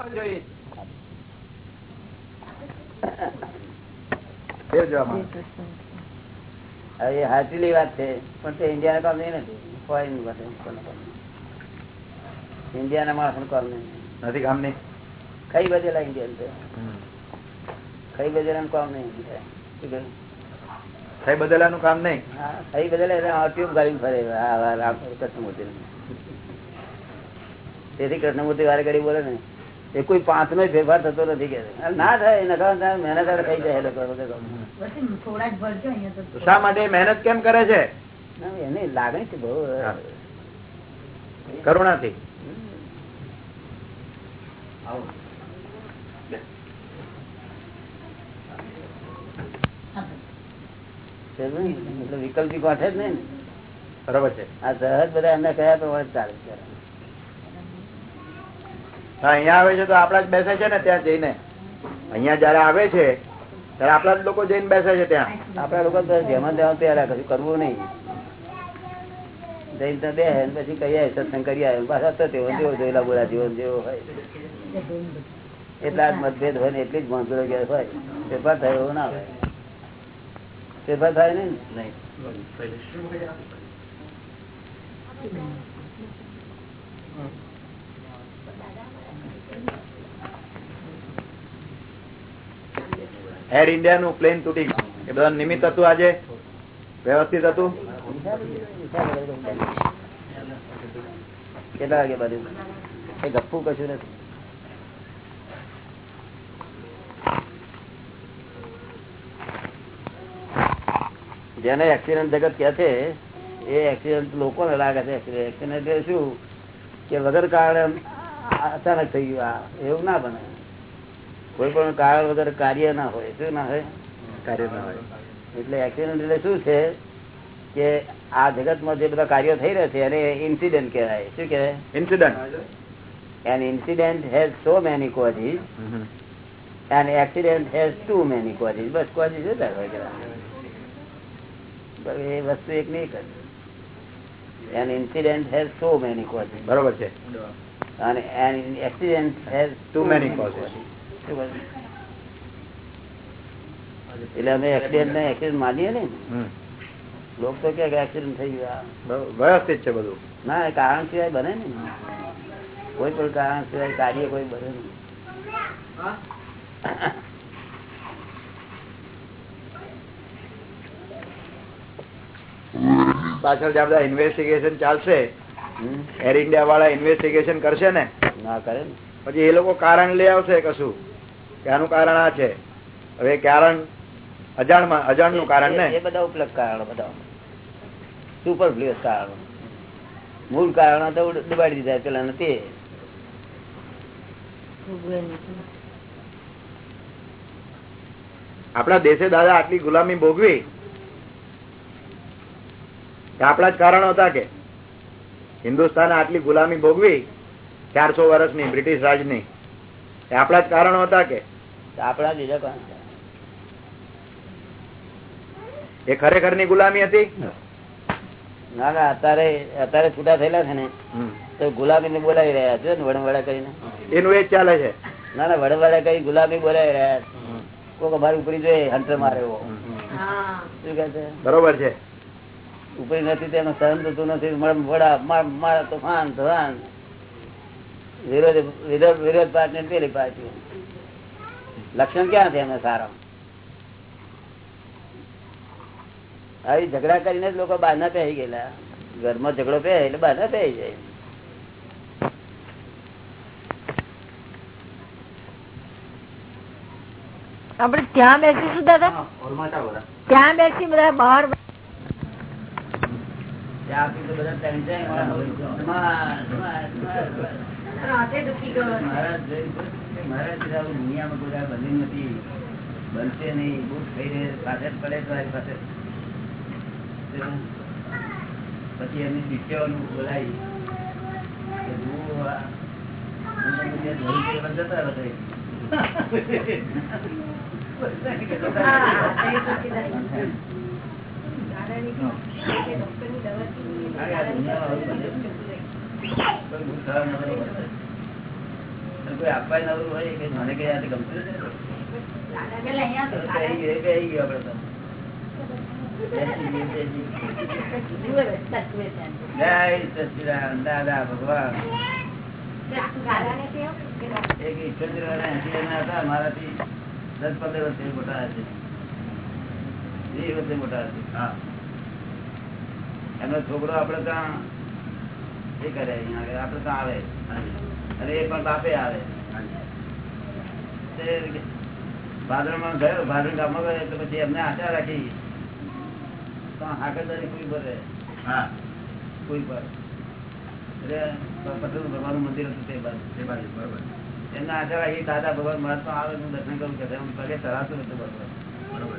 પણ જોઈએ. હવે હાચલી વાત છે પણ તે ઇન્ડિયાના કામ નહીં નથી ફોરેન ઇન્ડિયાના માણસ કામ નહીં. નથી કામ નહીં? કઈ બધેલા ઇન્ડિયન છે કઈ બધેલા કામ નહીં કહ્યું? કઈ કામ નહીં? હા, કઈ બધેલા ટ્યુબ ગાડીને ફરે. કૃષ્ણમૂર્તિ. તેથી કૃષ્ણમૂર્તિ વારે ઘડી બોલે ને. એ કોઈ પાંચ નો ફેરફાર થતો નથી કે ના થાય નકા મહેનત થઈ જાય લોકો શા માટે મહેનત કેમ કરે છે? એની લાગણી છે બહુ. કરુણાથી. વિકલ્પી કોઠે જ નહીં ને. બરોબર છે. આ સહજ બધા એમને કયા તો ચાલે અહીંયા આવે છે તો આપડા જ બેસે છે ને ત્યાં જઈને? અહીંયા જયારે આવે છે ત્યારે આપડા જ લોકો જઈને બેસે છે ત્યાં? આપડા લોકો તો જેમાં તેમાં પહેલા કશું કરવું નહીં. જઈને ત્યાં બે પછી કહીએ સત્સંગ કરી આવે પાછા તો તેવો જેવો જોયેલા બોલા જેવો ને જેવો હોય. એટલા જ મતભેદ હોય ને એટલી જ વાંધો ગયા હોય. ફેરફાર થાય એવો ના હોય. ફેરફાર થાય ને? નહીં. એર ઇન્ડિયા નું પ્લેન તૂટી ગયું. એ બધા નિમિત્ત હતું આજે? વ્યવસ્થિત હતું? કેટલા વાગે બાજુ? એ ગપ્પુ કશું નથી. જેને એક્સિડન્ટ જગત કે છે, એ એક્સિડન્ટ લોકોને લાગે છે. એક્સિડન્ટ એટલે શું? કે વગર કારણે અચાનક થઈ ગયું. એવું ના બને. કોઈ પણ કારણ વગર કાર્ય ના હોય શું ના હોય? કાર્ય ના હોય. એટલે એક્સિડન્ટ એટલે શું છે કે આ જગતમાં જે બધા કાર્યો થઈ રહ્યા છે એને ઇન્સિડન્ટ કહેવાય. શું કહેવાય? Incident an incident has so many causes an accident has too many causes bus causes જુદા હોય એ વસ્તુ એક નહીં કરે. An incident has so many causes બરોબર છે. અને an accident has Too many causes. એટલે અમે એક્સિડન્ટ ને એક્સિડન્ટ માનીએ ને. લોક તો કે એક્સિડન્ટ થઈ ગયા વ્યવસ્થિત છે બધું. ના કારણ સિવાય બને ને કોઈ પણ કારણ સિવાય કાર્ય કોઈ બને નહીં. પાછળ જે બધા ઇન્વેસ્ટિગેશન ચાલશે? એર ઇન્ડિયા વાળા ઇન્વેસ્ટિગેશન કરશે ને? ના કરે ને. પછી એ લોકો કારણ લઈ આવશે કશું? કે આનું કારણ આ છે. હવે કારણ અજાણમાં અજાણનું કારણ ને એ બધા ઉપલબ્ધ કારણો બધા સુપરફ્લુઅસ કારણો. મૂળ કારણો તો દબાડી દીધા પેલા નથી. આપણા દેશે દાદા આટલી ગુલામી ભોગવી. આપણા જ કારણો હતા કે હિન્દુસ્તાન આટલી ગુલામી ભોગવી ચારસો વર્ષની બ્રિટિશ રાજની. આપણા જ કારણો હતા કે? આપણા બીજા? એ ખરેખરની ગુલામી હતી? ના ના અત્યારે અત્યારે છૂટા થયેલા છે ને તો ગુલામી ને બોલાવી રહ્યા છે ને વડવડા કરીને. એનું એ ચાલે છે? ના ના વડવડા કરી ગુલામી બોલાવી રહ્યા છે. કોક અમારી ઉપરી જોઈએ હંટર મારે એવો. શું કે છે? બરોબર છે. ઉપરી નથી તેનું સહન થતું નથી મળે વડા મારા મારે તોફાન તોફાન વિરોધ વિરોધ વિરોધ પાર્ટી પેલી પાર્ટી. લક્ષણ ક્યાં છે એમને સારા? આવી ઝઘડા કરીને જ લોકો બહાર ના પહેરી ગયેલા. ઘરમાં ઝઘડો પહે એટલે બહાર ના પહેરી જાય. આપડે ત્યાં બેસીશું દાદા? ત્યાં બેસી બધા બહાર ત્યાં બધા દુનિયામાં કોઈ દાડો નથી બનશે નહીં બુટ થઈને પાછળ પડે તો પાસે. પછી એમની શિષ્યોનું બોલાવી કે જુઓ તમને બધે દાદા ભગવાન એક મારાથી દસ પંદર વર્ષે મોટા હશે બે વર્ષે મોટા હા. એમનો છોકરો આપડે ત્યાં એ કરે અહીંયા આપડે ત્યાં આવે. અને એ પણ બાપે આવે. ભાદરમાં ગયો ભાદર ગામમાં ગયો તો પછી એમને આશા રાખી. તો હાકરદારી કોઈ ભરે હા. કોઈ પર. એટલે પટેલ ભગવાનનું મંદિર હતું તે બાજુ. તે બાજુ બરોબર. એમને આશા રાખી દાદા ભગવાન મહાત્મા આવે હું દર્શન કરું કે હું પગે ચલાવતો હતું બરોબર બરોબર.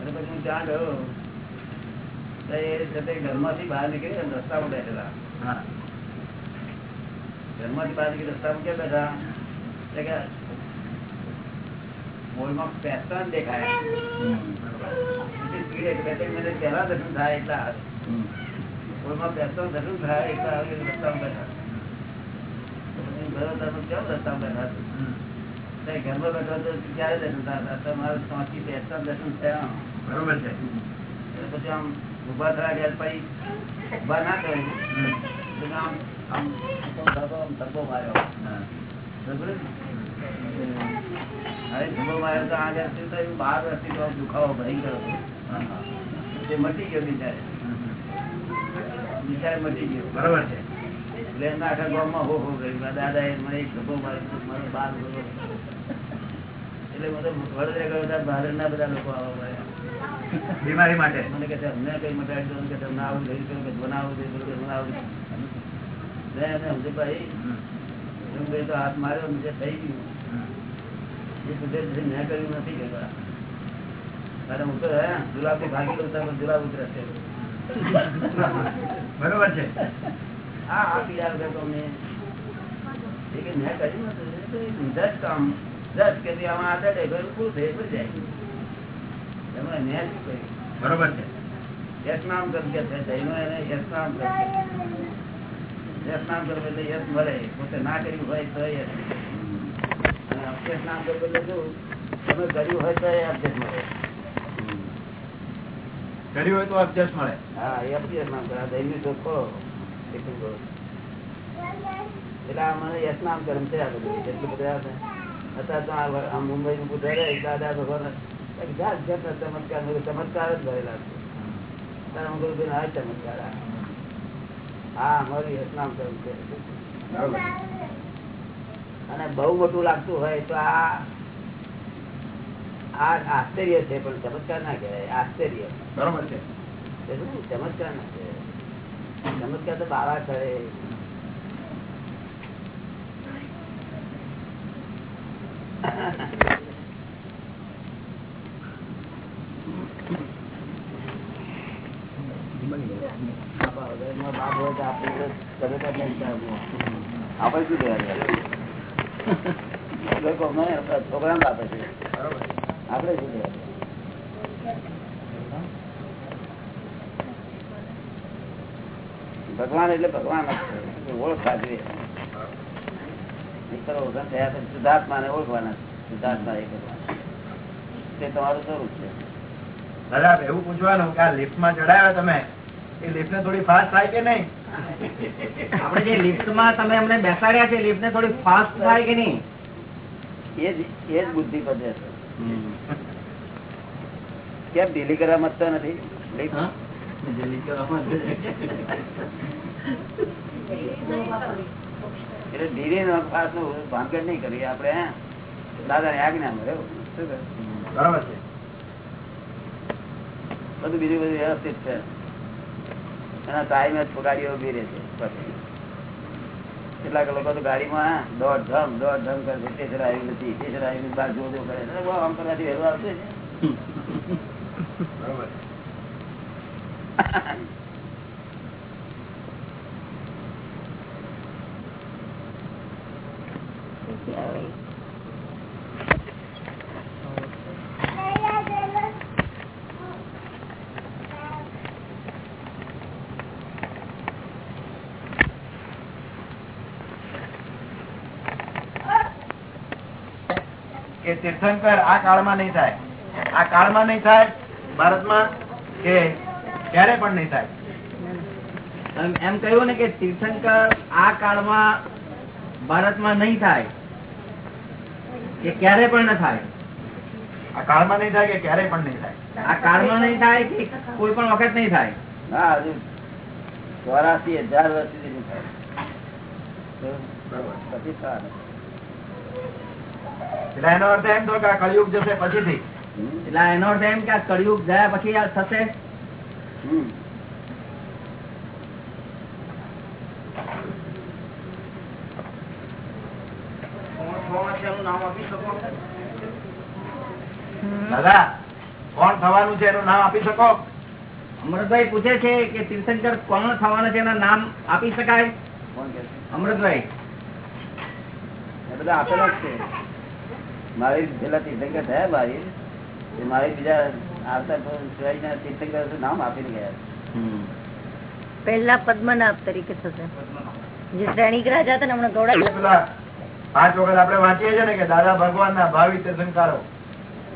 અને પછી હું ત્યાં ગયો. તો એ છે તે ઘરમાંથી બહાર નીકળી અને રસ્તામાં બેઠેલા. હા. ઘરમાંથી બહાર નીકળી રસ્તામાં ક્યાં બેઠા? એટલે કે મોલમાં પેસ્ટાન દેખાય. પછી સ્પીડ એક બે ત્રણ મિનિટ પહેલા દર્શન થાય એટલા આવે. મોલમાં પેસ્ટાન દર્શન થાય એટલા આવે એટલે રસ્તામાં બેઠા. તો પછી ગયો તો અમે કેમ રસ્તામાં બેઠા? ત્યાં ઘરમાં બેઠા તો ક્યારે દર્શન થયા? હતા મારે ત્યાંથી પેસ્ટાન દર્શન થયા. બરોબર છે. એટલે પછી આમ ઊભા થયા ગયા પછી ઊભા ના થયું તો આમ આમ ધબ્બો આમ ધબ્બો માર્યો. ધબ્બો માર્યો તો આ શું થયું? બાર વર્ષથી તો દુખાવો ભરી ગયો. તે મટી ગયો બિચારે. બિચારે મટી ગયો. બરાબર છે. એટલે એમના આખા ગામમાં હો હો ગયું દાદા એ મને એક માર્યો મારો બાર ગયો એટલે મને વડોદરા ગયો બહાર ના બધા લોકો આવવા મળ્યા બીમારી માટે. મને કે છે, અમને કઈ મટાડી દો કે તમને આવું લઈ કે બનાવું છે પેલું કે બનાવું છે. મેં એને સમજ્યું, ભાઈ હમ. એમ કહી તો હાથ માર્યો નીચે થઈ ગયું. હમ. એ કુદરત છે, મેં કર્યું નથી કે બા. અરે હું તો હે? ગુલાબની ભાગી લઉં તો ગુલાબ ઉતરશે બરોબર છે. આ આ પીડા વગર તો અમને. એ કે મેં કર્યું નથી. એ તો એક જજ કામ જજ કે તે આમાં આદત એ કર્યું પૂરું થઈ પડી જાય. એમાં મેં શું કર્યું બરોબર છે. યશ નામ છે. જૈનો એને યશ નામ કર યશ એટલે યશ મળે. પોતે ના કર્યું હોય તો યશ અને અપયશ નામ કરવું એટલે શું તમે કર્યું હોય તો એ અપયશ મળે. કર્યું હોય તો અબજસ મળે. હા એ અપયશ નામ કરે. દૈનિક શોધ એટલું આ મને યશ નામ કર્મ છે આ બધું જેટલું બધું આવે તો આ મુંબઈ નું બધા દાદા ભગવાન જાત જાતના ચમત્કાર ચમત્કાર જ ભરેલા છે. તારે હું આ ચમત્કાર હા અમારું યશનામ કર્મ છે. અને બહુ મોટું લાગતું હોય તો આ આ આશ્ચર્ય છે પણ ચમત્કાર ના કહેવાય. આશ્ચર્ય. બરોબર છે. ચમત્કાર ના કહેવાય. ચમત્કાર તો બાવા કરે. Thank વગરનો બાપ હોય તો આપણે શું મને છોકરા બાપે છે આપણે શું કહેવાનું ભગવાન એટલે ભગવાન શુદ્ધાત્માને ઓળખવાના શુદ્ધાત્મા એ ભગવાન. તે તમારું સ્વરૂપ છે. દાદા એવું પૂછવાનું કે આ લિફ્ટમાં ચડાવ્યા તમે? એ લિફ્ટ ને થોડી ફાસ્ટ થાય કે નહીં? આપણે જે લિફ્ટમાં તમે અમને બેસાડ્યા છે લિફ્ટ ને થોડી ફાસ્ટ થાય કે નહીં? એ જ એ જ બુદ્ધિ પદે છે. કેમ ઢીલી કરવા મતતો નથી? એટલે ધીરે નો ફાસનું ભાંગડ નહીં કરીએ આપડે હે? દાદા આજ્ઞા મળે? બરોબર છે. બધું બીજું બધું વ્યવસ્થિત છે એના ટાઈમે જ ગાડીઓ ઊભી રહે છે પછી કેટલાક લોકો તો ગાડીમાં દોઢ ધમ દોઢ ધમ કરે છે સ્ટેશન આવ્યું નથી સ્ટેશન આવી બાર જોજો કરે છે. આમ કરવાથી વહેલો આવશે. બરોબર તીર્થંકર આ કાળમાં નહીં થાય. આ કાળમાં નહીં થાય ભારતમાં કે ક્યારે પણ નહીં થાય. એમ- કહ્યું ને કે તીર્થંકર આ કાળમાં ભારતમાં નહીં થાય કે ક્યારે પણ ન થાય. આ કાળમાં નહીં થાય કે ક્યારે પણ નહીં થાય? આ કાળમાં નહીં થાય કે કોઈ પણ વખત નહીં થાય? ના હજુ ચોરાસી હજાર વર્ષ સુધી નહીં થાય. પછી. એટલે એનો અર્થ એમ તો કે કળિયુગ જશે પછીથી. એટલે એનો અર્થ એમ કે કળિયુગ ગયા પછી આ થશે. દાદા કોણ થવાનું છે એનું નામ આપી શકો? અમૃતભાઈ પૂછે છે કે તીર્થંકર કોણ થવાના છે એના નામ આપી શકાય? અમૃતભાઈ. એ બધા આપેલા જ છે. મારી પેલા તીર્થંકર થયા મારી મારી બીજા આવતા તીર્થંકર નામ આપીને ગયા. પહેલા પદ્મનાભ તરીકે થશે. જે શ્રેણીક રાજા હતા ને હમણાં ગૌડા પાંચ વખત આપણે વાંચીએ છીએ ને કે દાદા ભગવાન ના ભાવિ તીર્થંકારો.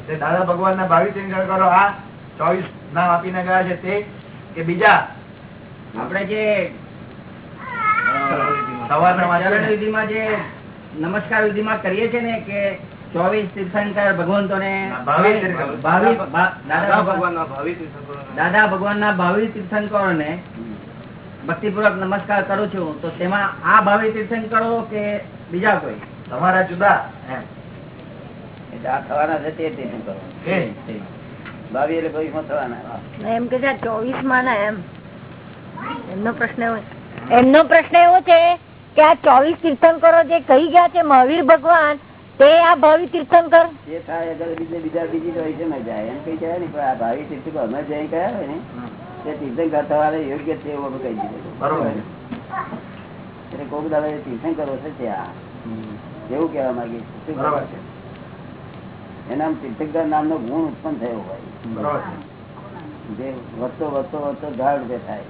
તે દાદા ભગવાન ના ભાવિ તીર્થંકારો આ ચોવીસ નામ આપીને ગયા છે તે કે બીજા આપણે જે સવારના. વિધિમાં જે નમસ્કાર વિધિમાં કરીએ છીએ ને કે ચોવીસ તીર્થંકર ભગવંતો ને ના, ભાવિ તીર્થંકર. દાદા ભગવાન ના ભાવિ તીર્થંકરો ને ભક્તિપૂર્વક નમસ્કાર કરું છું. તો તેમાં આ ભાવિ તીર્થંકરો કે બીજા કોઈ? તમારા જુદા. એમ. એટલે થવાના છે તે તીર્થંકરો. ભાવિ એટલે ભવિષ્યમાં થવાના? એમ કે ચોવીસમાં ના એમ. એમનો પ્રશ્ન એવો એમનો પ્રશ્ન એવો છે કે આ ચોવીસ તીર્થંકરો જે કહી ગયા છે મહાવીર ભગવાન તે આ ભાવિ તીર્થંકર? જે થાય અગર બીજે બીજા બીજી હોય છે ને જાય એમ કઈ જાય ને પણ આ ભાવિ તીર્થંકર અમે જઈ ગયા હોય ને તે તીર્થંકર થવાને યોગ્ય છે એવું અમે કહી દીધું. બરોબર. એટલે કોક દાદા તીર્થંકરો છે ત્યાં. એવું કહેવા માંગીએ છીએ. શું છે? એનામ તીર્થંકર નામનો ગુણ ઉત્પન્ન થયો હોય. બરોબર. જે વધતો વધતો વધતો ઝાડ ઉભે થાય.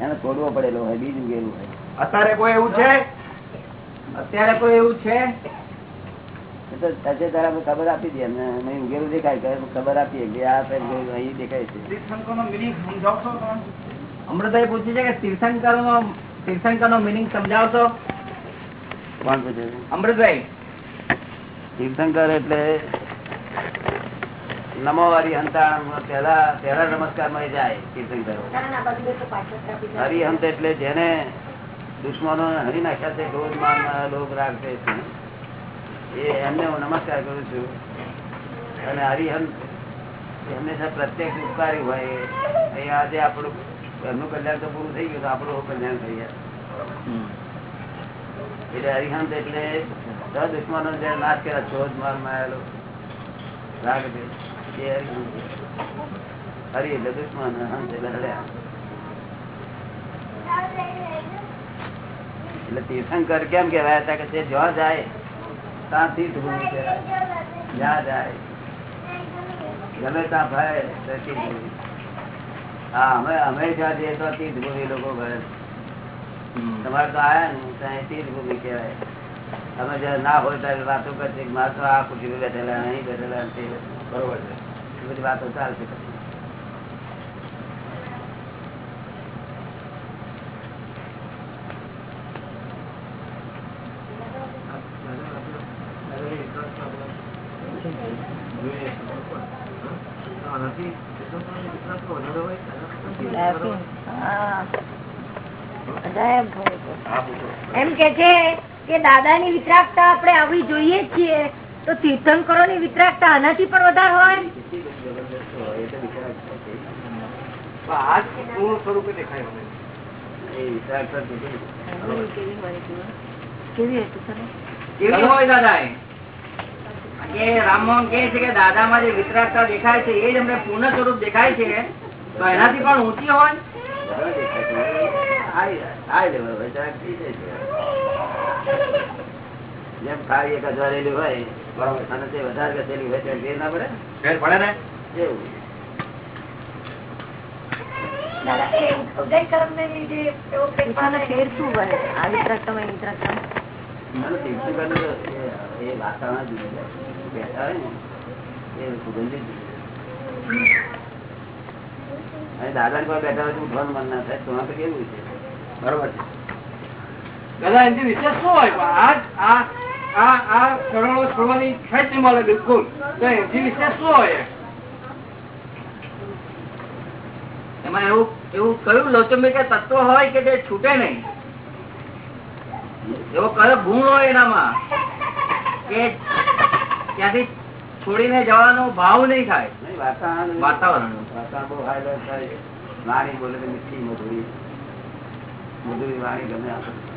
એને છોડવો પડેલો હોય બીજ ઉગેલું હોય. અત્યારે કોઈ એવું છે? અત્યારે કોઈ એવું છે? સાચે તારા ખબર આપી દે અને અમે દેખાય ખબર આપીએ કે આ અહીં દેખાય છે. અમૃતભાઈ પૂછે છે કે તીર્થંકર નો તીર્થંકર નો મિનિંગ સમજાવશો? કોણ પૂછે અમૃતભાઈ. તીર્થંકર એટલે નમો વારી હંતા પેલા પેલા નમસ્કારમાં જાય તીર્થંકરો. હરિહંત એટલે જેને દુશ્મનો હરી નાખ્યા છે ક્રોધ માન લોક રાખે છે. એ એમને હું નમસ્કાર કરું છું. અને હરિહંત એ હંમેશા પ્રત્યક્ષ ઉપકારી હોય. અહીંયા આજે આપણું એમનું કલ્યાણ તો પૂરું થઈ ગયું આપણું કલ્યાણ થઈ ગયા એટલે હરિહંત એટલે દસ દુશ્મનો જે નાશ કર્યા ક્રોધ માન માયેલો રાગ એ હરિહંત હરી હરિ એટલે દુશ્મન હંત એટલે હર્યા એટલે તીર્થંકર કેમ કેવાય હતા કે તે જ્યાં જાય ત્યાં તીર્થભૂમિ કહેવાય જ્યાં જાય. ગમે ત્યાં ભાઈ તો તીર્થભૂમિ હા અમે અમે જ્યાં જઈએ તો તીર્થભૂમિ લોકો કહે છે. તમારે તો આયા ને ત્યાં તીર્થભૂમિ કહેવાય. અમે જયારે ના હોય ત્યારે વાતો કરશે કે મારે તો આ ખુશી બેઠેલા અહીં બેઠેલા તે બરોબર છે. એ બધી વાતો ચાલશે પછી હા. સાહેબ, એમ કે છે કે દાદાની વિતરાગતા આપણે આવી જોઈએ છીએ. તો તીર્થંકરો ની વિતરાગતા આનાથી પણ વધારે હોય? દાદા? રામમોહન કે છે કે દાદામાં જે વિતરાગતા દેખાય છે એ જ અમને પૂર્ણ સ્વરૂપ દેખાય છે. તો એનાથી પણ ઊંચી હોય? જેમ ખારી એક અજવાળેલી હોય બરોબર અને તે વધારે ઘસેલી હોય તેમ ફેર ના પડે? ફેર પડે ને? એવું. દાદા, નું બેઠા હોય ઉઠવાનું મન ના થાય. તો તો કેવું છે? બરોબર છે. દાદા એની વિશેષ શું હોય? પણ આ આ આ આ ચરણો છોડવાની ખેંચ મળે બિલકુલ. તો એની વિશેષ શું હોય? એમાં એવું એવું કયું લૌચંબિકા તત્વ હોય કે જે છૂટે નહીં? એવો કયો ગુણ હોય એનામાં? કે ત્યાંથી છોડીને જવાનો ભાવ નહીં થાય. વાતાવરણ વાતાવરણ. વાતાવરણ બહુ હાઈલાઇટ થાય વાણી બોલે મીઠી મધુરી. મધુરી વાણી ગમે આપણે.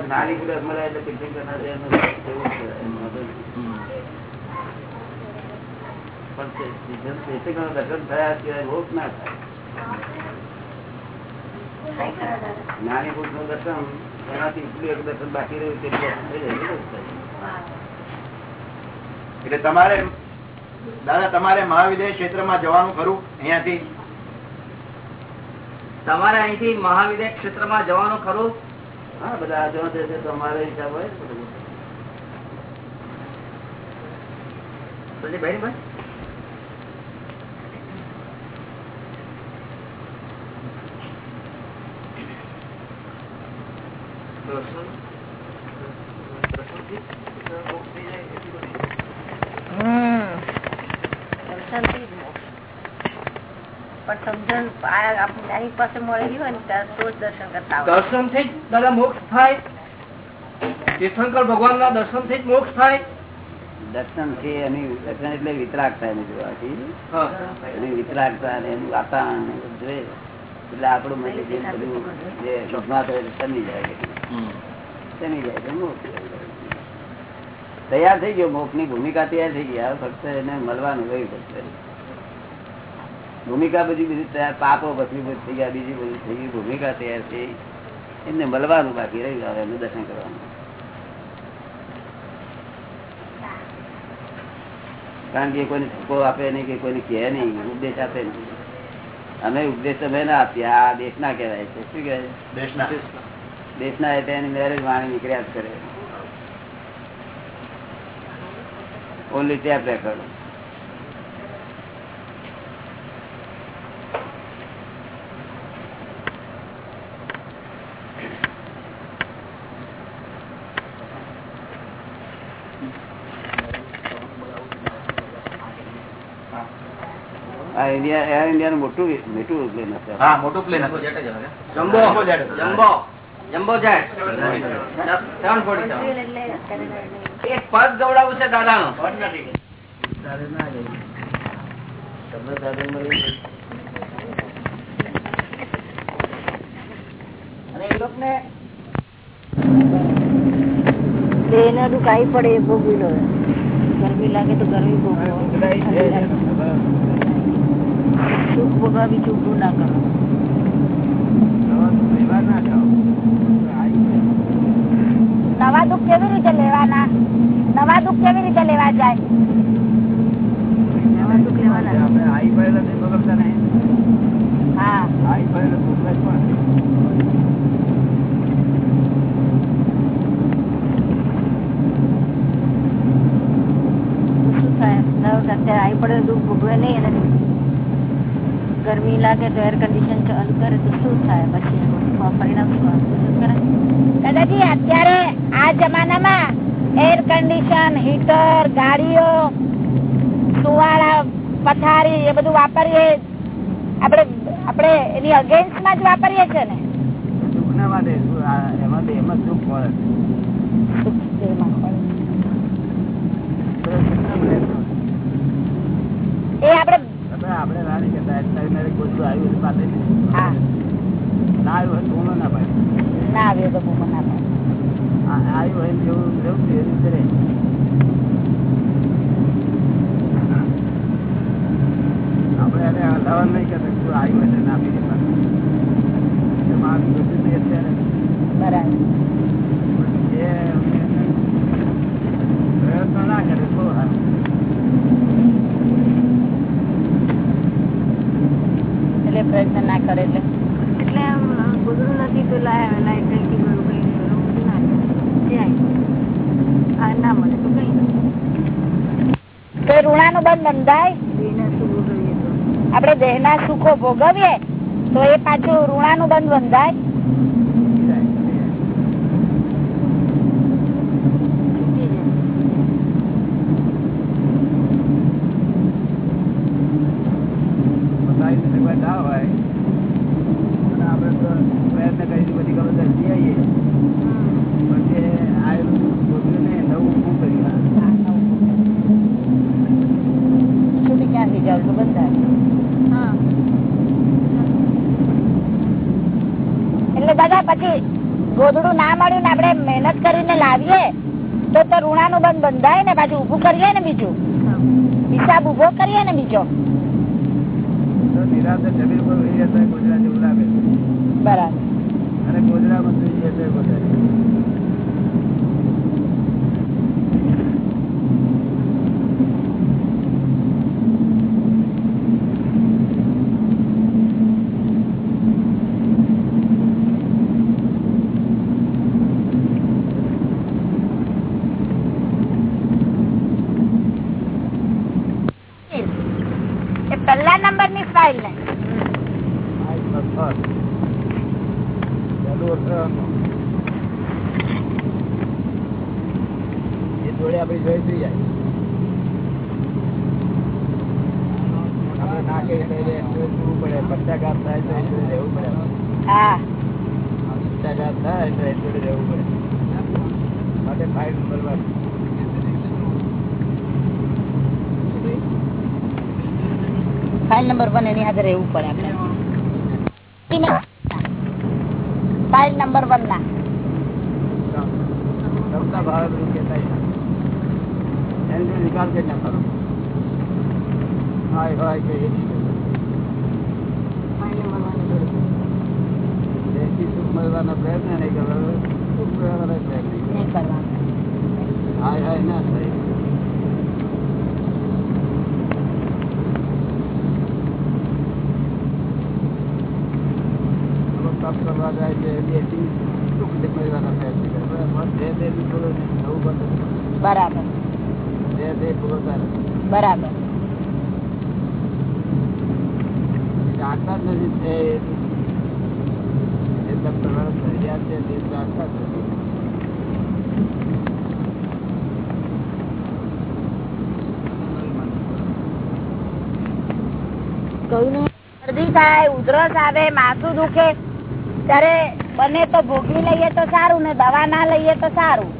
જ્ઞાની પુરુષ મળે એટલે તીર્થંકરના છે એનું એવું છે એનું મધુર. પણ તે- તીર્થ- તીર્થંકરના દર્શન થયા સિવાય મોક્ષ ના થાય જ્ઞાની પુરુષનું દર્શન એનાથી ઉપલું એક દર્શન બાકી રહ્યું તે દર્શન થઈ જાય એટલું જ થાય. એટલે તમારે દાદા તમારે મહાવિદ્ય ક્ષેત્રમાં જવાનું ખરું અહીંયાથી તમારે અહીંથી મહાવિદ્ય ક્ષેત્રમાં જવાનું ખરું? હા બધા તમારે હિસાબ હોય. ભાઈ? ભાઈ હમ. દર્શનથી જ મોક્ષ. પણ સમજણ આ આપણી નાની પાસે મળેલી હોય ને તો દર્શન કરતા દર્શનથી દાદા મોક્ષ થાય. તીર્થંકર ભગવાન ના દર્શનથી જ મોક્ષ થાય. દર્શનથી એની દર્શન એટલે વિતરાગ થાય ને જોવાથી. હા. એની વિતરાગતા ને એનું વાતાવરણ જોઈએ એટલે આપણું મને જે બધું જે સુખમાં થાય એ જાય. બધું. જાય મોક્ષ. તૈયાર થઈ ગયો મોક્ષની ભૂમિકા તૈયાર થઈ ગઈ હવે ફક્ત એને મળવાનું રહ્યું ફક્ત. ભૂમિકા બધી બધી તૈયાર પાપો પછી થઈ ગયા બીજી બધી થઈ ગઈ ભૂમિકા તૈયાર થઈ. એમને મળવાનું બાકી રહી હવે એમનું દર્શન કરવાનું. કારણ કે કોઈને ઠપકો આપે નહીં કે કોઈને કહે નહીં ઉપદેશ આપે નહીં. અમે ઉપદેશ અમે ના આપીએ આ દેશના કહેવાય છે. શું કહેવાય? દેશના. દેશના એટલે એની મેરેજ વાણી નીકળ્યા જ કરે. ઓનલી ટેપ રેકર્ડ આ ઇન્ડિયા એર ઇન્ડિયાનું મોટું મોટું પ્લેન હશે. હા મોટું પ્લેન હશે. Jumbo jumbo jumbo jumbo jet seven forty એક પદ ગવડાવવું છે દાદાનો. તારે ના જઈએ. તમને મળી અને એ લોકોને દેહને દુખાઈ પડે એ ભોગવી લો. ગરમી લાગે તો ગરમી ભોગવો સુખ ભોગવા બીજું ના કરો. નવા દુઃખ કેવી રીતે લેવાના નવા દુઃખ કેવી રીતે લેવા જાય નવા દુઃખ લેવાના આપણે આઈ પડેલા નહીં. હા આઈ પણ. અત્યારે આવી પડે દુઃખ ભોગવે નહીં અને ગરમી લાગે તો એર કન્ડિશન ચાલુ કરે તો શું થાય? પછી પરિણામ શું આવે? શું કરે? દાદાજી અત્યારે આ જમાનામાં એર કન્ડિશન હીટર ગાડીઓ સુવાળા પથારી એ બધું વાપરીએ આપણે આપણે એની અગેન્સ્ટમાં જ વાપરીએ છીએ ને. માટે એમાં તો એમાં મળે. એ આપણે આપણે ના નહીં અત્યારે મારે આવ્યું પાસે નહીં. હા ના આવ્યું હોય તો બોલો ના પાડે ના આવ્યો તો બહુ ના પાડે. આવ્યું હોય જેવું જેવું છે એવી રીતે આપણે એને હલાવવાનું નહીં કહેતા શું આવ્યું એટલે ના આપી દેતા એમાં આવી બધું જે છે બરાબર એ પ્રયત્ન ના કરે તો સારું. એટલે પ્રયત્ન ના કરે એટલે. એટલે આમ ગોદડું નથી તો લાય લાય કઈ ગુરુ કઈ ના જાય આ ના મળે તો કઈ તો ઋણાનું બંધ બંધાય. આપણે દેહના સુખો ભોગવીએ તો એ પાછું ઋણાનું બંધ બંધાય છૂટી જાય સાહિત્ય ભગવાન ના હોય અને આપણે તો પ્રયત્ન કરી બધી ખબર જઈ આવીએ પણ તે આવેલું ગોઠવ્યું ને નવું ઊભું કર્યું છૂટી ક્યાંથી જાવ તો બંધાય હા એટલે દાદા પછી ગોદડું ના મળ્યું ને આપણે મહેનત કરીને લાવીએ તો બંધ બંધાય ને પાછું ઊભું કરીએ ને બીજું? હિસાબ ઊભો કરીએ ને બીજો? બરાબર. અને ગોધરામાં સુઈ જશે બધા એ પહેલા નંબરની ફાઇલ ને આ એક પથ્થર. પહેલું અક્ષરનું. એ જોડે આપણી જોઈ થઈ જાય આપણે ના કહીએ તો એને exercise કરવું પડે પક્ષાઘાત થાય તો એ જોડે રહેવું પડે હા પક્ષાઘાત થાય તો એ જોડે રહેવું પડે માટે file number one file number one એની હાથે રહેવું પડે આપણે ફાઇલ નંબર વન ના રમતા ભાવે બધું કહેતા હોય. એની જોડે નિકાલ કરી નાખવાનો હાય કે એ મળવાના પ્રયત્ન નહીં કરવાનો પ્રયત્ન નહીં કરવાનો. હાય હાય ના કામ કરવા જાય છે પ્રયત્ન કરે બરાબર. જે તે નહીં. નવું બંધ બરાબર જે તે પૂરો થાય બરાબર જાણતા જ નથી તે એ તમ તમારા ફરિયાદ છે તે જાણતા જ નથી શરદી થાય ઉધરસ આવે માથું દુખે ત્યારે બને તો ભોગવી લઈએ તો સારું ને દવા ના લઈએ તો સારું.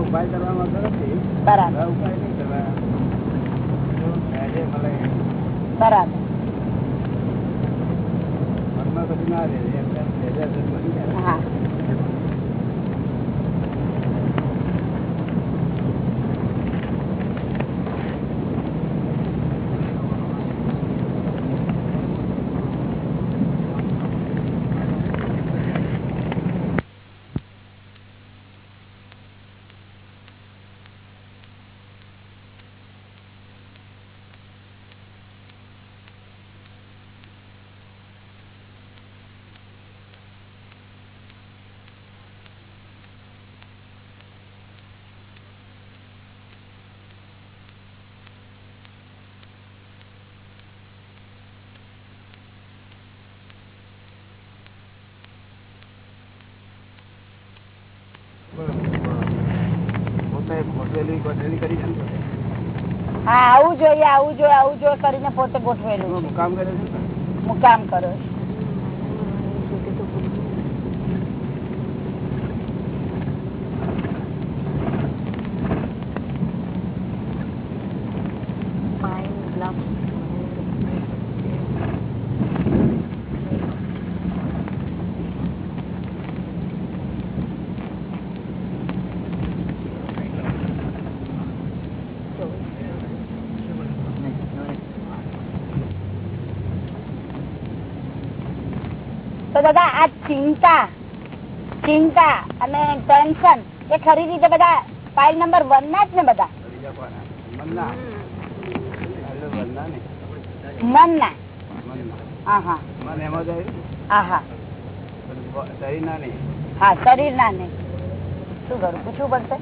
ઉપાય બરાબર. બરાબર. મનમાં ના રહે. હા પોતે ગોઠવેલી ગોઠવેલી કરી. હા આવું જોઈએ આવું જોઈએ આવું જોઈએ કરીને પોતે ગોઠવેલું કામ કરે છે ને. મુકામ કરો તો દાદા આ ચિંતા ચિંતા અને ટેન્શન એ ખરી રીતે બધા ફાઇલ નંબર વન ના જ ને બધા. મન ના? હા શરીર નહીં. શું કરું? પૂછવું પડશે?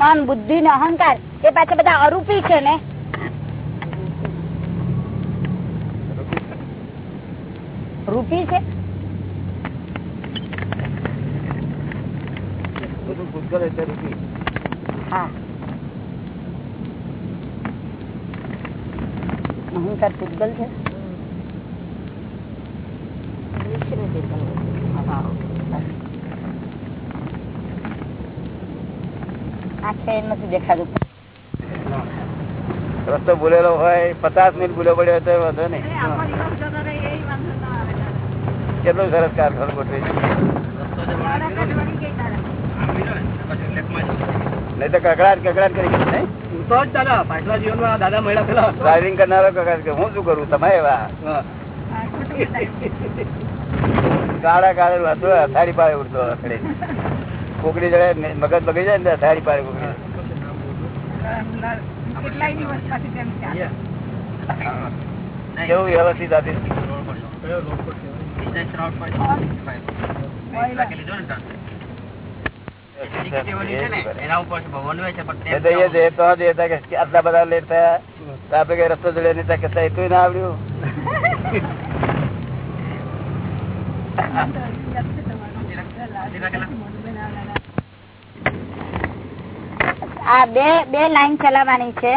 મન બુદ્ધિ ને અહંકાર એ પાછા બધા અરૂપી છે ને? રૂપી છે. હા. અહંકાર પૂતગલ છે. નથી દેખાતું. રસ્તો ભૂલેલો હોય પચાસ મિનિટ ભૂલો પડ્યો હોય તો વાંધો નહીં. કેટલું સરસ કાર ઘર ગોઠવી છે. નહીં તો કકડાટ કકડાટ કરી નહીં? તો જ દાદા પાછલા જીવનમાં દાદા મળ્યા પેલા. ડ્રાઇવિંગ કરનારો કકડાટ કરે હું શું કરું તમે એવા? ગાડા ગાડે વાંધો અથાડી પાડે ઉડતો અથડે કોકડી જડે મગજ બગડી જાય ને અથાડી પાડે કોકડી. કેવું વ્યવસ્થિત હતા? આટલા બધા લેટ થયા આપડે કઈ રસ્તો જોડે નહીં થયા કે ના આવડ્યું. આ બે બે લાઈન ચલાવવાની છે.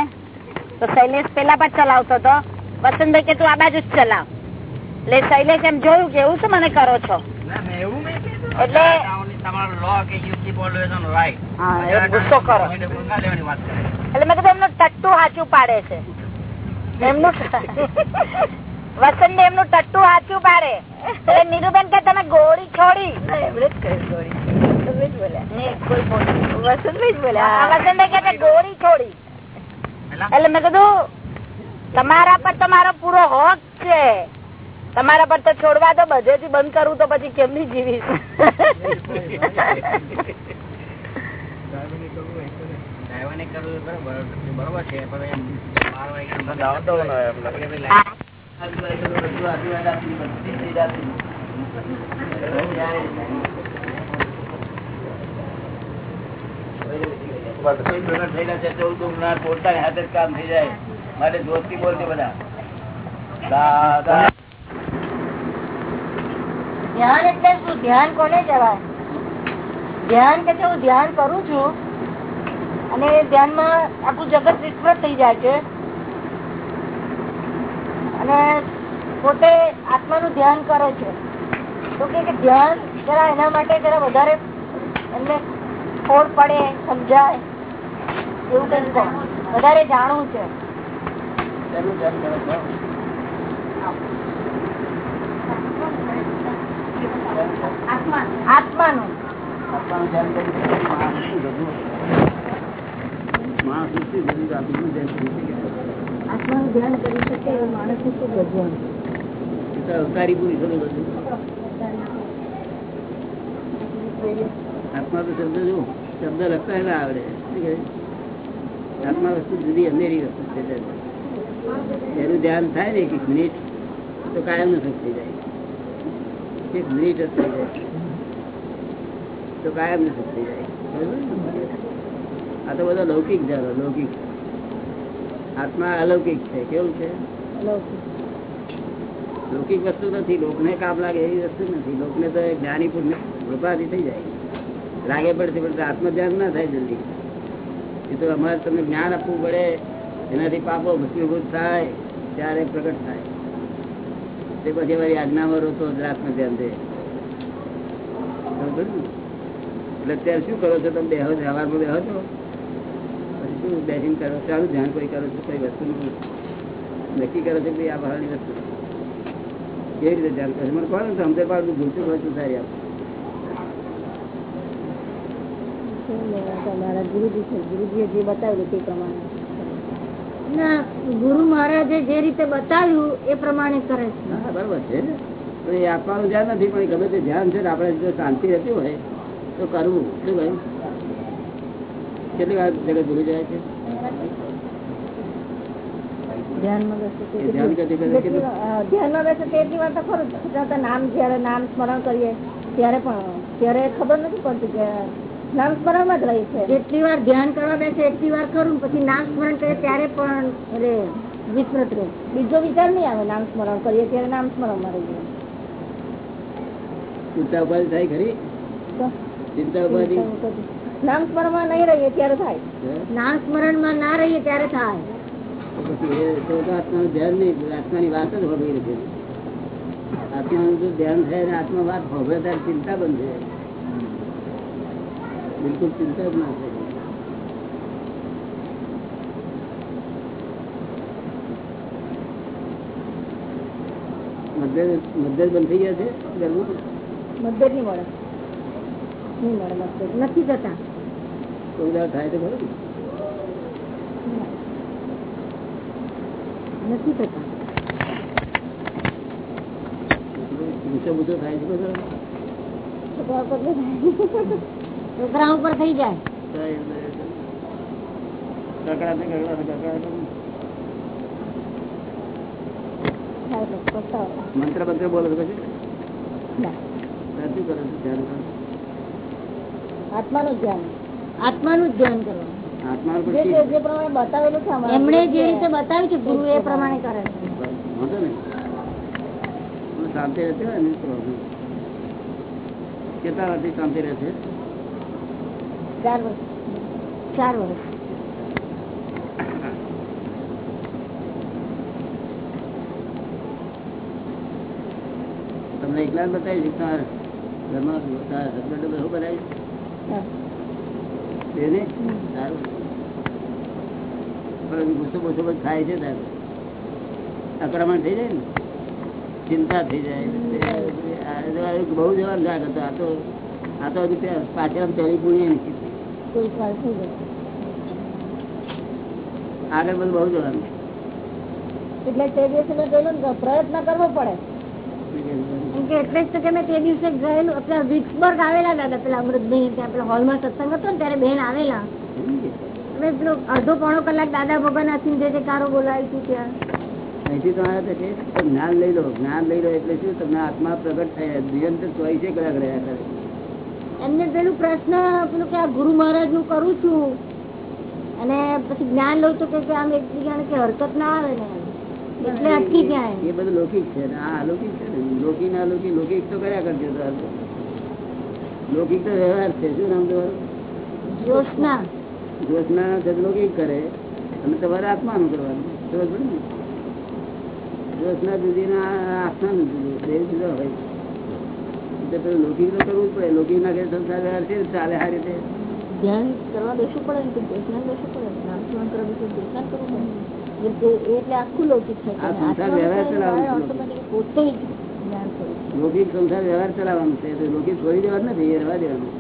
તો શૈલેષ પેલા પણ ચલાવતો હતો. વસંતભાઈ કે તું આ બાજુ જ ચલાવ. એટલે શૈલેષ એમ જોયું કે એવું શું મને કરો છો? એટલે હા, એ ગુસ્સો કરો. મેં કીધું એમનું ટટ્ટુ સાચું પાડે છે. એમનું વસંત એમનું ટટ્ટુ સાચું પાડે. એટલે નીરુબેન કે તમે ગોળી છોડી. હા, વસંતભાઈ કે ગોળી છોડી. એટલે? મેં કીધું તમારા પર તમારો પૂરો હક છે. તમારા પર તો છોડવા દો બધેથી બંધ કરવું તો પછી કેમની જીવીશ પોતાની હાથે કામ થઈ જાય માટે જોરથી બોલતી બધા દાદા ધ્યાન એટલે શું? ધ્યાન કોને કહેવાય? ધ્યાન કે હું ધ્યાન કરું છું અને ધ્યાનમાં આખું જગત વિસ્તૃત થઈ જાય છે. અને પોતે આત્માનું ધ્યાન કરે છે. તો કે ધ્યાન જરા એના માટે જરા વધારે એમને ખોડ પડે, સમજાય, એવું કઈ વધારે જાણવું છે. તો અવતારી પૂરી થયું બધું આત્મા તો શબ્દ જો શબ્દ લખતા એના આવડે. આત્મા વસ્તુ જુદી અંધેરી વસ્તુ છે. એનું ધ્યાન થાય ને એક મિનિટ તો કાયમનું થઈ જાય. એક મિનિટ જ થઈ જાય. તો કાયમ નથી થઈ જાય? આ તો બધા લૌકિક જાણો, લૌકિક. આત્મા અલૌકિક છે. કેવું છે? લૌકિક વસ્તુ નથી. લોકને કામ લાગે એવી વસ્તુ નથી. લોકને તો જ્ઞાની પૂર્ણ કૃપાથી થઈ જાય. લાગે પડશે, પણ આત્મધ્યાન ના થાય જલ્દી. એ તો અમારે તમને જ્ઞાન આપવું પડે. એનાથી પાપો ભસ્મીભૂત થાય, ત્યારે પ્રગટ થાય. તે પછી મારી આજ્ઞામાં રહો તો આત્મ ધ્યાન દે. એટલે અત્યારે શું કરો છો? તમે બેહો છો, સવારમાં બેહો છો? પછી શું બેસીને કરો ચાલુ ધ્યાન કોઈ કરો છો? કોઈ વસ્તુ નક્કી કરો છો કે આ ભાવની વસ્તુ કેવી રીતે ધ્યાન કરે મને કોણ સમજે પાડું ભૂલતું હોય શું થાય તમારા ગુરુજી છે. ગુરુજીએ જે બતાવ્યું તે પ્રમાણે. ગુરુ મહારાજે જે રીતે બતાવ્યું એ પ્રમાણે કરે છે. બરોબર છે પણ એ આપવાનું ધ્યાન નથી પણ ગમે તે ધ્યાન છે આપણે જો શાંતિ રહેતી હોય તો કરવું. શું ભાઈ? કેટલી વાર જગત ભૂલી જાય છે? ધ્યાનમાં બેસે તેટલી વાર તો ખરું નામ જયારે નામ સ્મરણ કરીએ ત્યારે પણ ત્યારે ખબર નથી પડતી કે નામ સ્મરણમાં જ રહી છે. જેટલી વાર ધ્યાન કરવા બેસે એટલી વાર ખરું પછી નામ સ્મરણ કરીએ ત્યારે પણ રે વિસ્મૃત રહે. બીજો વિચાર નહીં આવે નામ સ્મરણ કરીએ ત્યારે નામ સ્મરણમાં રહી જાય. ચિંતા ઉપાધિ થાય ખરી? ચિંતા ઉપાધિ નામ સ્મરણમાં નહીં રહીએ ત્યારે થાય? નામ ના રહીએ ત્યારે થાય. તો તો આત્માનું ધ્યાન નહીં આત્માની વાત જ હોવી છે. આત્માનું ધ્યાન થાય આત્મા વાત હોવે ત્યારે ચિંતા બંધ છે બિલકુલ ચિંતા જ ના મધ્ય મધ્ય બંધ થઈ ગયા છે ગરબું મતભેદ નહીં મળે. નહીં મળે મતભેદ નથી થતા કોઈ થાય તો ખરું? નથી થતા ઊંચો બુસ્સો થાય છે દાડો? છોકરા ઉપર થઈ જાય. મંત્ર મંત્ર બોલો આત્માનું ધ્યાન. આત્માનું ધ્યાન કરવાનું. જે જે જે પ્રમાણે બતાવેલું છે એમણે જે રીતે બતાવ્યું છે ગુરુ એ પ્રમાણે કરે છે. વાંધો નહીં. હું શાંતિ રહેતી પ્રોબ્લેમ કેટલા વર્ષથી શાંતિ રહેશે ચાર વર્ષ. ચાર વર્ષ. તમને એકલા બતાવી છે ઘરમાં તારા હસબન્ડ બધું બનાવી હા. સારું. પણ ગુસ્સો ગુસ્સો બધું થાય છે તારું. આક્રમણ થઈ જાય ને? ચિંતા થઈ જાય. બહુ જવાનું હતો. આ તો આ તો પાછળ ચડી પૂરી નથી વાર થઈ જાય આગળ બધું બહુ જવાનું એટલે તે દિવસે મેં પ્રયત્ન કરવો પડે. એટલે જ તો કે મેં તે દિવસે ગયેલું. વિક્સબર્ગ આવેલા દાદા પેલા અમૃતભાઈ ત્યાં પેલા હોલમાં સત્સંગ હતો ને ત્યારે બેન આવેલા. અમે પેલો અડધો પોણો કલાક દાદા ભગવાન આસીને જે જે કારો બોલાવી હતી ત્યાં. અહીંથી તો આવ્યા છે. જ્ઞાન લઈ લો. જ્ઞાન લઈ લો એટલે શું? તમને આત્મા પ્રગટ થાય. નિરંતર ચોવીસે કલાક રહ્યા કરે. એમને પેલું પ્રશ્ન પેલું કે આ ગુરુ મહારાજનું કરું છું. અને પછી જ્ઞાન લઉં તો કે આમ એકબીજાને કે હરકત ના આવે ને. એટલે અટકી જાય એ બધું લૌકિક છે ને. આ અલૌકિક છે ને. લૌકિક ના લૌકિક લૌકિક તો કર્યા કરજો. લૌકિક તો વ્યવહાર છે. શું નામ તમારું? જોશના જોશના છે લૌકિક કરે. અને તમારે આત્માનું કરવાનું. સમજ પડી ને? જોશના જુદી ના આત્માનું જુદું. બે જુદા હોય. એટલે પેલું લોકી તો કરવું જ પડે લોકી ના ઘેર સંસાર વ્યવહાર છે ચાલે આ રીતે. ધ્યાન કરવા બેસવું પડે ને ધ્યાન બેસવું પડે? નામ સ્મરણ કરવા બેસવું ધ્યાન કરવું પડે? એટલે આખું લૌકિક છે. આ સંસાર વ્યવહાર ચલાવવાનો છે. ઓટોમેટિક પોતે જ લૌકિક સંસાર વ્યવહાર ચલાવવાનું છે તો લૌકિક છોડી દેવાનું નથી એ રહેવા દેવાનું.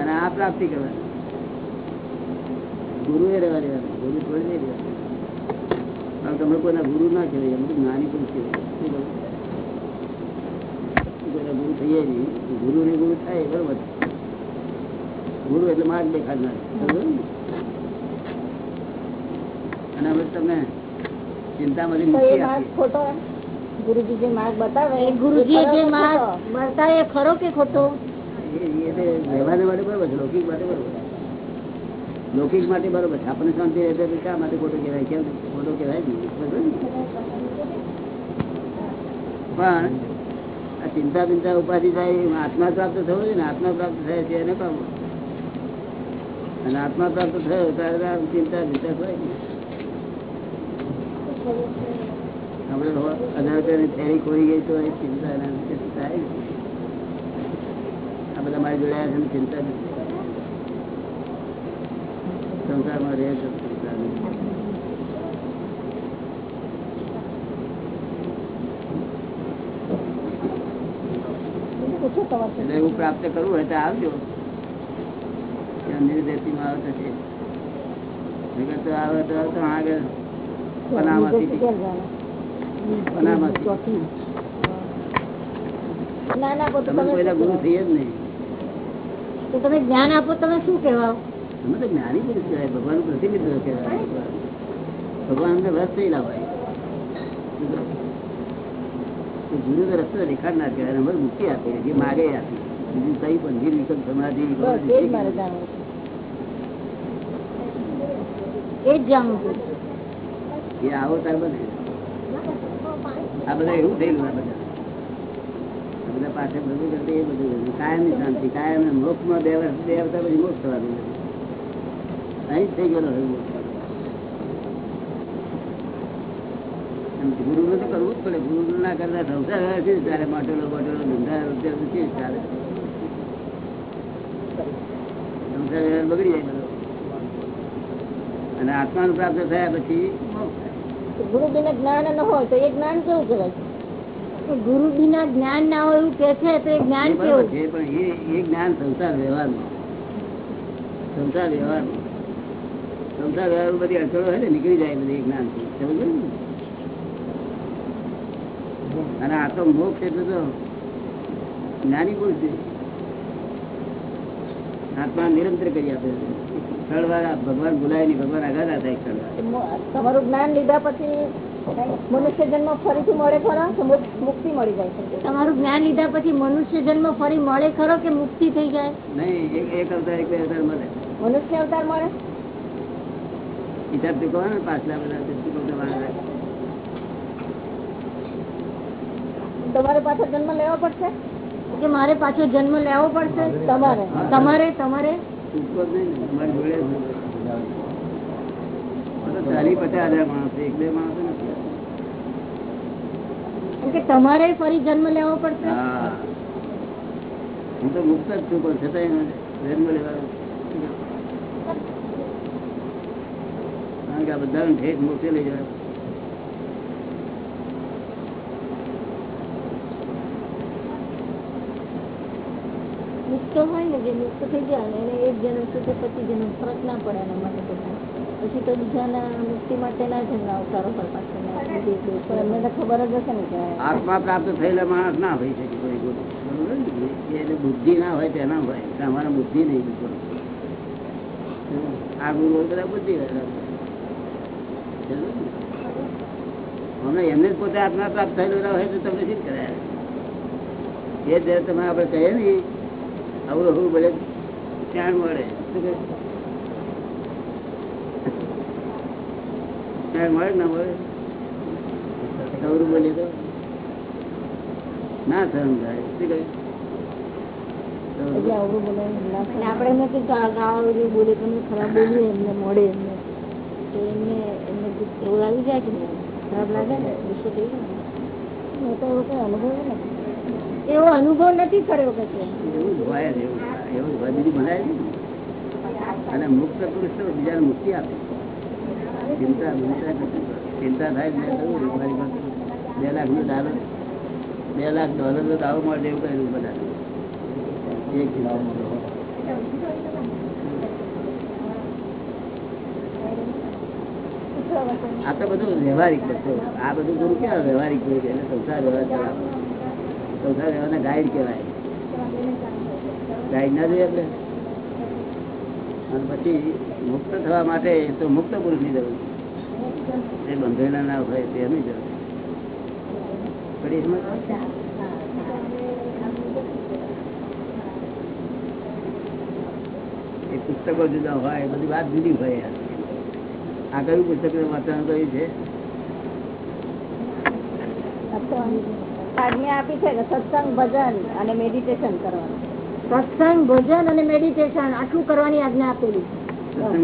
અને આ પ્રાપ્તિ કરવાની. ગુરુ એ રહેવા દેવાનું ગુરુ છોડી નહીં દેવાનું. કારણ તમે કોઈના ગુરુ ના કહેવાય તો જ્ઞાની પુરુષ કહેવાય કહું? ગુરુ થઈએ નહીં ગુરુ ને ગુરુ થાય બરોબર ગુરુ એટલે માર્ગ દેખાડનાર. અને હવે તમે ચિંતામાંથી મુક્તિ માર્ગ ખોટો એમ? ગુરુજી જે માર્ગ બતાવે ગુરુજી જે માર્ગ બતાવે ખરો કે ખોટો? એ- એ વ્યવહાર માટે બરોબર છે લૌકિક માટે બરોબર લૌકિક માટે બરોબર છે. આપણને શાંતિ રહેશે શા માટે ખોટો કહેવાય? કેમ ખોટો કહેવાય? પણ આ ચિંતા ચિંતા ઉપાધિ થાય આત્મા પ્રાપ્ત થવો છે ને, આત્મા પ્રાપ્ત થાય છે એને પામો અને આત્મા પ્રાપ્ત થયો ત્યારે ચિંતા ચિંતા થાય. આપણે હજાર રૂપિયાની ખોઈ ગઈ તો એ ચિંતા થાય. આ બધા મારી જોડે આવ્યા છે ચિંતા સંસારમાં રહે છે ચિંતા નથી. પૂછો તમારે એટલે એવું પ્રાપ્ત કરવું હોય તો આવજો. ત્યાં નિર્દેશીમાં આવે તો છે. આવે તો આગળ પનામાથી પનામાથી તમે તમે ગુરુ શું જ નહીં. તો તમે જ્ઞાન આપો તમે શું કહેવાય તમે તો જ્ઞાની પુરુષ કહેવાય ભગવાન પ્રતિનિધિત્વ કહેવાય. ભગવાન અમને રસ થયેલા હોય. તો જુદો રસ્તો રસ્તો દેખાડનાર કહેવાય. અમારે મુક્તિ આપે જે માગે આપે. બીજું કઈ પણ નિર્વિકલ્પ સમાધિ એ આવો તાર બને. આ બધા એવું થયેલું આ બધા. આ બધા બધું કરते એ બધું કાયમની શાંતિ કાયમ મોક્ષમાં બે વર્ષ બે વર્ષ પછી મોક્ષ થવાનું અહીં જ થઈ ગયેલો મોક્ષ. એમ ગુરુ તો કરવું જ પડે. ગુરુ ના કરતા સંસાર છે. ચાલે માટલો બોટલો ધંધા રૂપિયા છે ચાલે સંસાર વ્યવહાર બગડી જાય બધો અને આત્માનું પ્રાપ્ત થયા પછી ગુરુ બિના જ્ઞાન ન હોય તો એ જ્ઞાન કેવું કહેવાય? ગુરુ બિના જ્ઞાન ના હોય એવું કે છે તો એ જ્ઞાન કેવું? છે પણ એ જ્ઞાન સંસાર વ્યવહાર સંસાર વ્યવહાર સંસાર વ્યવહાર બધી અડચણો હોય ને નીકળી જાય બધી જ્ઞાન સમજો ને? અને આ તો મોક્ષ એટલે તો જ્ઞાની પુરુષ છે. આત્મા નિરંતર કરી આપે છે. ભગવાન બોલાય નહીં ભગવાન આગળ થાય તમારું જ્ઞાન લીધા પછી મનુષ્ય જન્મ ફરીથી મળે ખરો મુક્તિ મળી જાય છે? તમારું જ્ઞાન લીધા પછી મનુષ્ય જન્મ ફરી મળે ખરો કે મુક્તિ થઈ જાય? નહીં એક એક અવતાર એક બે અવતાર મળે. મનુષ્ય અવતાર મળે? ને પાછલા બધા ચૂકવતા વાર લાગે. તમારે પાછો જન્મ લેવો પડશે? કે મારે પાછો જન્મ લેવો પડશે? તમારે. તમારે તમારે. ચૂકવો જ નહીં ને, અમારી જોડે જ નથી. આ તો ચાલી પચાસ હજાર માણસ છે, એક બે માણસો નથી એમ કે તમારે ફરી જન્મ લેવો પડશે? હા. હું તો મુક્ત જ છું પણ છતાંય જન્મ લેવાનો. કારણ કે આ બધાને ઠેઠ મોક્ષે લઈ મુક્ત હોય ને જે મુક્ત થઈ જાય ને એને એક જન્મ સુધી પછી જન્મ ફરક ના પડે એના માટે બધા પછી તો બીજાના મુક્તિ માટેના જ એમના અવતારો પાછળ. એમને તો ખબર જ હશે ને કે આત્મા પ્રાપ્ત થયેલા માણસ ના હોય શકે કોઈ ગુરુ બરોબર એટલે બુદ્ધિ ના હોય તેના હોય. તમારા બુદ્ધિ નહીં બિલકુલ. આ ગુરુ બધા બુદ્ધિ ને? હમણાં એમને જ પોતે આત્મા પ્રાપ્ત થયેલો ના હોય તો તમને શું કરાય? એ જયારે તમે આપણે કહીએ ને આવું હું ભલે ત્યાં મળે મળે ના મળે અવરું બોલીએ તો? ના થાય શું કહ્યું? બોલે આપણે એમને કઈ ગા- બોલે કે ખરાબ બોલીએ એમને મળે એમને. તો એમને એમને એવું લાગી જાય કે? ખરાબ લાગે ને? ગુસ્સો થઈ જાય ને? મેં તો એવો કઈ અનુભવ નથી. એવો અનુભવ નથી કર્યો હોય. નહીં. અને મુક્ત પુરુષ તો બીજાને મુક્તિ આપે. ચિંતા ચિંતા થાય બે લાખ નો દારો બે લાખ ડોલર નો દાવો મળે એવું કર્યું બધા એક આ તો બધું વ્યવહારિક બધું આ બધું ગુરુ ક્યાં વ્યવહારિક ગુરુ એટલે સંસાર વ્યવહાર. ગાઈડ કહેવાય. ગાઈડ ના જોઈએ આપણે. અને પછી મુક્ત થવા માટે તો મુક્ત પુરુષની જરૂર. જે બંધેલા ના હોય તેની જરૂર. એ પુસ્તકો જુદા હોય બધી વાત જુદી હોય. આ કયું પુસ્તક વાંચવાનું કયું છે. આજ્ઞા આપી છે કે સત્સંગ ભજન અને મેડિટેશન કરવાનું. સત્સંગ ભજન અને મેડિટેશન આટલું કરવાની આજ્ઞા આપેલી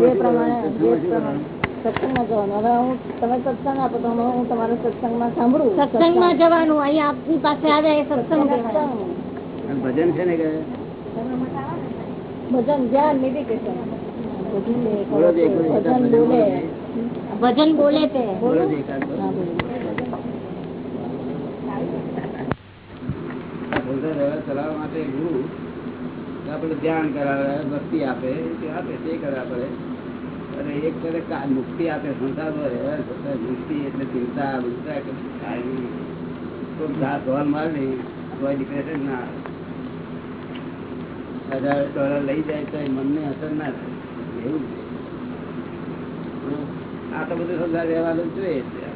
જે પ્રમાણે જે પ્રમાણે સત્સંગમાં જવાનું. હવે હું તમે સત્સંગ આપો તો હું તમારો સત્સંગમાં સાંભળું. સત્સંગમાં જવાનું. અહીંયા આપની પાસે આવે એ સત્સંગ ભજન છે ને ભજન ધ્યાન મેડિટેશન ભજન બોલે. ભજન બોલે તે. બોલો તો એકાદ બોલો. હા, બોલો. આ સંસાર વ્યવહાર ચલાવવા માટે ગુરુ. આપણે ધ્યાન કરાવે, ભક્તિ આપે તે આપે તે કરવા પડે. અને એક તરફ મુક્તિ આપે સંસારમાં કરતા મુક્તિ એટલે ચિંતા બુદ્ધા કે કોઈ ઘાસ હોલ માર નહીં, કોઈ ડિપ્રેશન ના હજાર ડોલર લઈ જાય તો મનને અસર ના થાય. એવું છે. આ તો બધું સંસાર વ્યવહાર જોઈએ છે.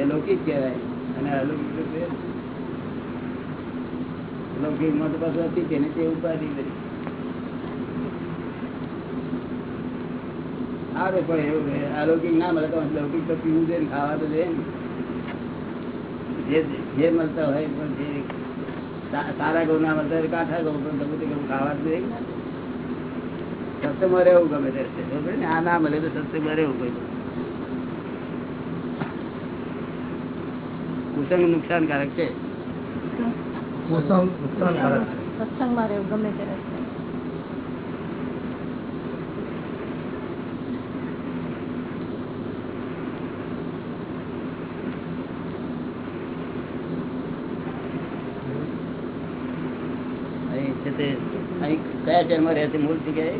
એ લૌકિક કહેવાય. અને અલૌકિક તો છે જ. લૌકિકમાં તો પાછું હતી તેને તે ઉપાધિ કરી સારું, પણ એવું. અલૌકિક ના મળે તો લૌકિક તો પીવું છે ખાવા તો જોઈએ. જે મળતા હોય પણ જે સારા ઘઉં ના મળતા હોય કાંઠા ઘઉં, પણ ગમે તે ઘઉં ખાવા તો જોઈએ. સત્સંગમાં રહેવું ગમે તે રીતે. ને? આ ના મળે તો સત્સંગમાં રહેવું કોઈ કુસંગ નુકસાનકારક છે સત્સંગમાં રહેવું ગમે તે રસ્તે અહીં છે તે કયા જન્મ રહે છે? મૂળ જગ્યાએ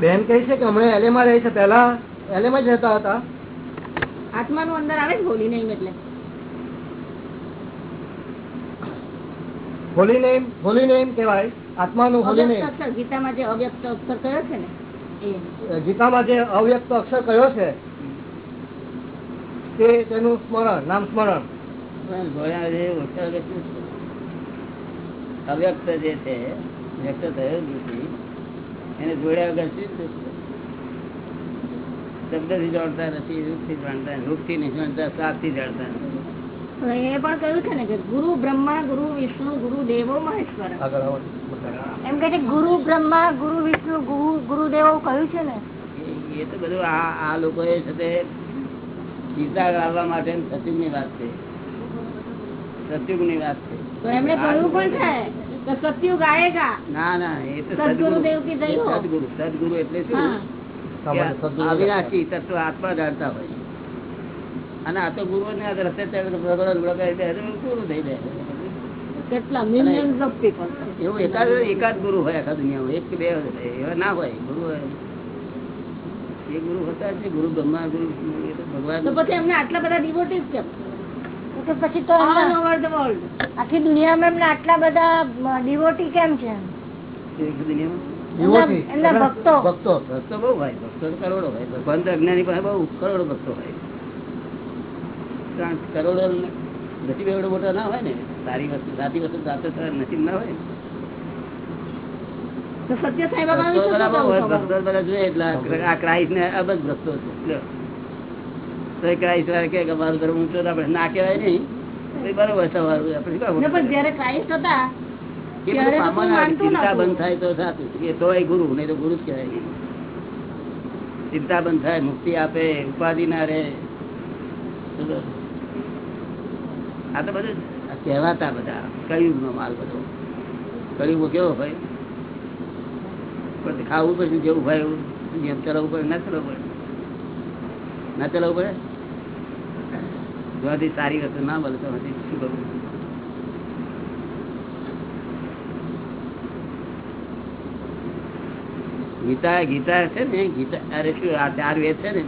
બેન કહે છે કે હમણાં એલએ માં રહે છે. પેલા એલએ જ રહેતા હતા. આત્માનું અંદર આવે ને બોલી નહીં એટલે. હોલી નેમ હોલી નેમ કહેવાય આત્માનું હોલી અવ્યક્ત નેમ ગીતામાં જે અવ્યક્ત અક્ષર કયો છે ને એ ગીતામાં જે અવ્યક્ત અક્ષર કયો છે તે તેનું સ્મરણ નામ સ્મરણ. અવ્યક્ત જે છે વ્યક્ત થયો નથી એને જોડ્યા વગર શું? શબ્દથી જાણતા નથી રૂપથી જાણતા રૂપથી નહીં જાણતા શ્વાસથી જાણતા નથી. તો એ પણ કહ્યું છે ને કે ગુરુ બ્રહ્મા ગુરુ વિષ્ણુ ગુરુ દેવો મહેશ્વર. એમ કે ગુરુ બ્રહ્મા ગુરુ વિષ્ણુ ગુરુ ગુરુદેવો કહ્યું છે ને? એ- એ તો બધું આ આ લોકોએ છે તે ગીતા ગાવા માટે સત્યુગની વાત છે. સત્યુગની વાત છે. તો એમણે કહ્યું પણ છે કે સતયુગ આયેગા. ના ના એ તો સદગુરુ સદગુરુ. કી હો. સદગુરુ સદગુરુ એટલે શું? અવિનાશી તત્વ આત્મા જાણતા હોય. અને આ તો ગુરુ ને રસ્તે પૂરું થઈ જાય. એકાદ એકાદ ગુરુ હોય આખા દુનિયામાં. એક કે બે એવા ના હોય. ગુરુ હોય. એ ગુરુ હતા છે. ગુરુ બ્રહ્મા ગુરુ વિષ્ણુ, એ તો ભગવાન. પછી એમને આટલા બધા ડિવોટીસ કેમ? તો પછી તો આખી દુનિયામાં એમને આટલા બધા ડિવોટી કેમ છે ભક્તો. ભક્તો. ભક્તો બહુ હોય. ભક્તો કરોડો હોય. ભગવાન તો અજ્ઞાની પાસે બહુ કરોડો ભક્તો હોય. કારણ કરોડો નસીબ એવડો મોટો ના હોય ને સારી વસ્તુ સાચી વસ્તુ પ્રાપ્ત નસીબ ના હોય. તો સત્ય સાંઈ બાબા ભક્તો વિશે બધા શું બહુ હોય. કહું ભક્તો બધા જોઈએ એટલે આ- આ ક્રાઇસ્ટ ને અબજ ભક્તો છે. લ્યો. તો એ ક્રાઇસ્ટ વાળા કહે કે અમારું ધર્મ ઊંચો તો આપણે ના કહેવાય નહીં. બરોબર તમારું આપણે શું કામ ને પણ જયારે ક્રાઇસ્ટ હતા એ ત્યારે બધું તો કોઈ પામવાના માનતું ચિંતા બંધ થાય તો સાચું. એ તો ગુરુ નહીં તો ગુરુ જ કહેવાય. ચિંતા બંધ થાય મુક્તિ આપે ઉપાધિ ના રહે. આ તો બધું કહેવાતા બધા. કળિયુગ માલ બધો કયું કેવો હોય પણ ખાવું પડે જેવું હોય એવું જેમ ચલાવવું પડે, ના ચલાવવું પડે? ના ચલાવવું પડે? જોવાથી સારી વસ્તુ ના મળે તો હજી શું કરવું? ગીતા ગીતા છે ને, ગીતા અરે શું આ ચાર વેદ છે ને?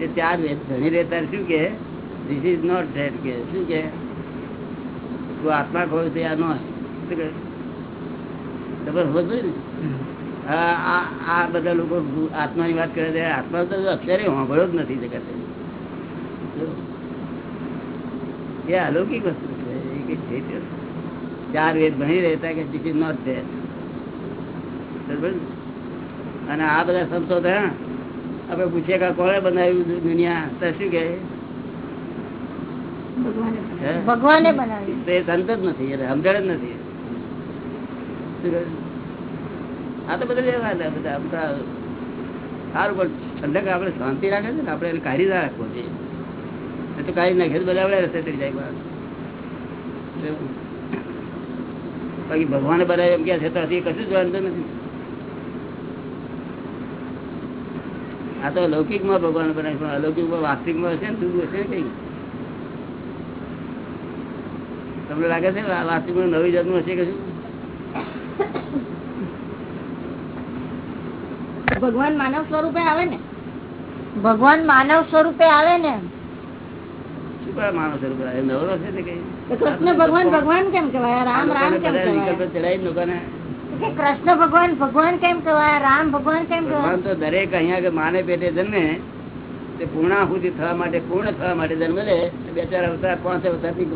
એ ચાર વેદ ધણી રહેતા, શું કે? ધીસ ઇઝ નોટ ધેટ કે શું કે? તું આત્મા ખોય છે આ નોટ ખબર હોત આ બધા લોકો આત્માની વાત કરે છે. આત્મા તો અત્યારે સાંભળ્યો જ નથી જગતે. એ અલૌકિક વસ્તુ છે. ચાર વેદ ભણી રહેતા કે ધીસ ઇઝ નોટ ધેટ અને આ બધા સંતો હા, આપણે પૂછીએ કે કોણે બનાવ્યું દુનિયા? તો શું કે? ભગવાને સંત જ નથી સમજણ જ નથી. આ તો બધા વ્યવહાર બધા સારું પણ ઠંડક આપણે શાંતિ રાખે છે ને આપણે એને કાઢી ના રાખવો જોઈએ. તો કાઢી નાખે બધા આપણે રસ્તે ચડી જાય. બાકી ભગવાને બનાવે એમ ક્યાં છે તો હજી કશું જ વાંધો નથી. આ તો અલૌકિકમાં ભગવાન બનાવ્યું પણ અલૌકિકમાં વાસ્તવિકમાં હશે ને જુદું હશે ને કઈ? તમને લાગે છે વાસ્તવિક નવી જાતનું હશે કશું ભગવાન માનવ સ્વરૂપે આવે ને? ભગવાન માનવ સ્વરૂપે આવે ને? શું કરવા આવે? નવરો છે ને કઈ? કૃષ્ણ ભગવાન ભગવાન કેમ કેવાય રામ રામ કેમ બધા ચડાવી લોકોને કૃષ્ણ ભગવાન ભગવાન કેમ કહેવાય? રામ ભગવાન કેમ કહેવાય? તો દરેક અહીંયા માને પેટે જન્મે તે પૂર્ણાહુતિ થવા માટે પૂર્ણ થવા માટે જન્મ લે બે ચાર અવતાર પાંચ અવતારથી